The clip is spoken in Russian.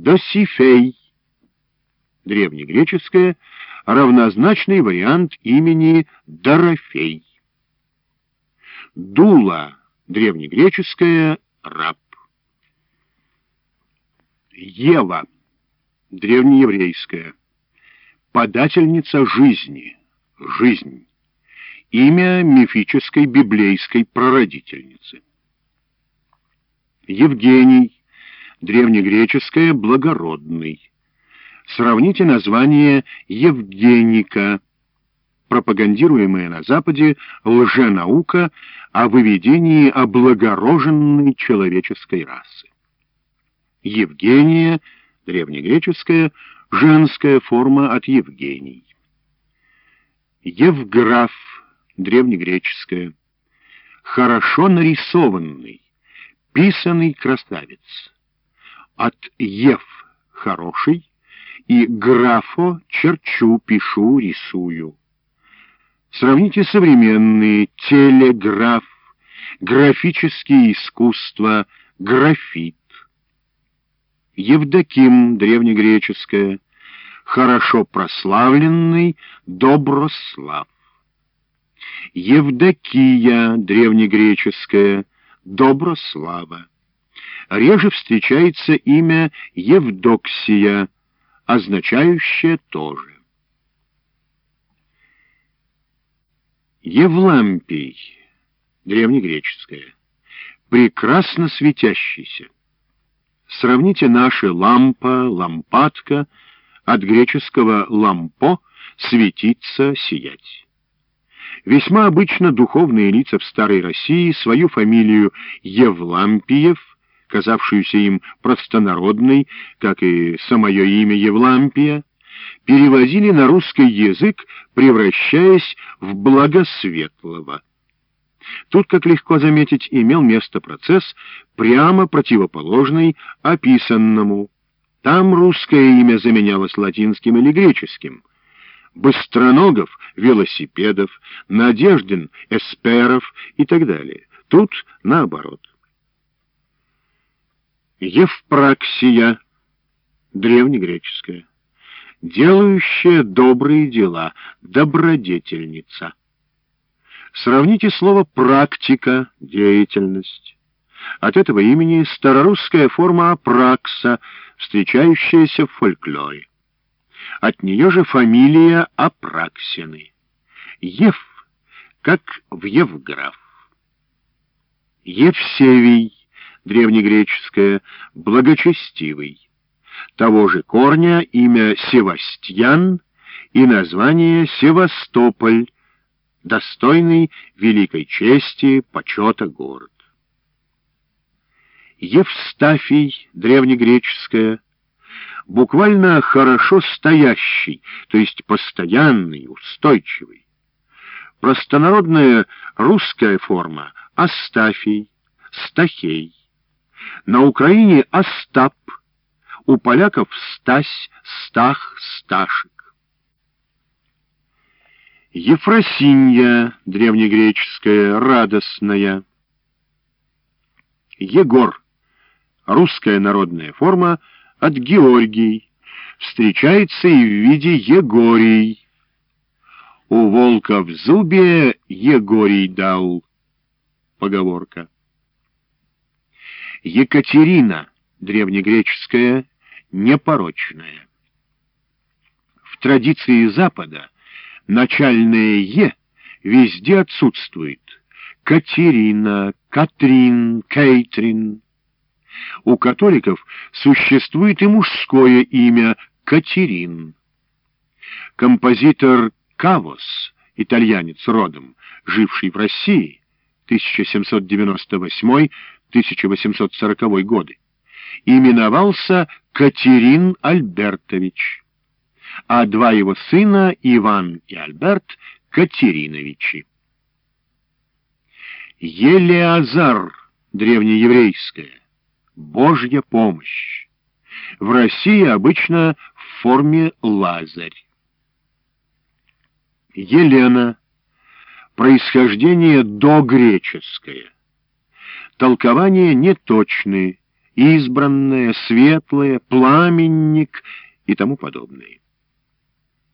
Досифей, древнегреческое, равнозначный вариант имени Дорофей. Дула, древнегреческое, раб. Ева, древнееврейское, подательница жизни, жизнь. Имя мифической библейской прародительницы. Евгений, древнегреческое «благородный». Сравните название Евгеника, пропагандируемая на Западе лженаука о выведении облагороженной человеческой расы. Евгения, древнегреческая, женская форма от Евгений. Евграф, древнегреческая, хорошо нарисованный, писанный красавец. От Ев — хороший, и графо — черчу, пишу, рисую. Сравните современные телеграф, графические искусства, графит. Евдоким, древнегреческое, хорошо прославленный, доброслав. Евдокия, древнегреческое, доброслава. Реже встречается имя Евдоксия, означающее тоже. Евлампий, древнегреческое, прекрасно светящийся. Сравните наши лампа, лампадка, от греческого «лампо» — светиться, сиять. Весьма обычно духовные лица в Старой России свою фамилию Евлампиев, казавшуюся им простонародной, как и самое имя Евлампия, перевозили на русский язык, превращаясь в благосветлого. Тут, как легко заметить, имел место процесс, прямо противоположный описанному. Там русское имя заменялось латинским или греческим. Быстроногов — велосипедов, Надеждин — эсперов и так далее. Тут наоборот. Евпраксия, древнегреческая, делающая добрые дела, добродетельница. Сравните слово «практика», «деятельность». От этого имени старорусская форма «апракса», встречающаяся в фольклоре. От нее же фамилия Апраксины. Ев, как в Евграф. Евсевий, древнегреческое, благочестивый. Того же корня имя Севастьян и название Севастополь, достойный великой чести, почета город. Евстафий, древнегреческое, буквально хорошо стоящий, то есть постоянный, устойчивый. Простонародная русская форма — Астафий, Стахей. На Украине — Остап, у поляков — Стась, Стах, Сташек. Ефросинья, древнегреческая, радостная. Егор, русская народная форма — от Георгий, встречается и в виде Егорий. У волка в зубе Егорий дал. Поговорка. Екатерина, древнегреческая, непорочная. В традиции Запада начальное «е» везде отсутствует. Катерина, Катрин, Кейтрин — у католиков существует и мужское имя Катерин. Композитор Кавос, итальянец родом, живший в России 1798-1840 годы, именовался Катерин Альбертович, а два его сына, Иван и Альберт, Катериновичи. Елеазар, древнееврейское, Божья помощь. В России обычно в форме Лазарь. Елена. Происхождение догреческое. Толкования неточные, избранное, светлое, пламенник и тому подобное.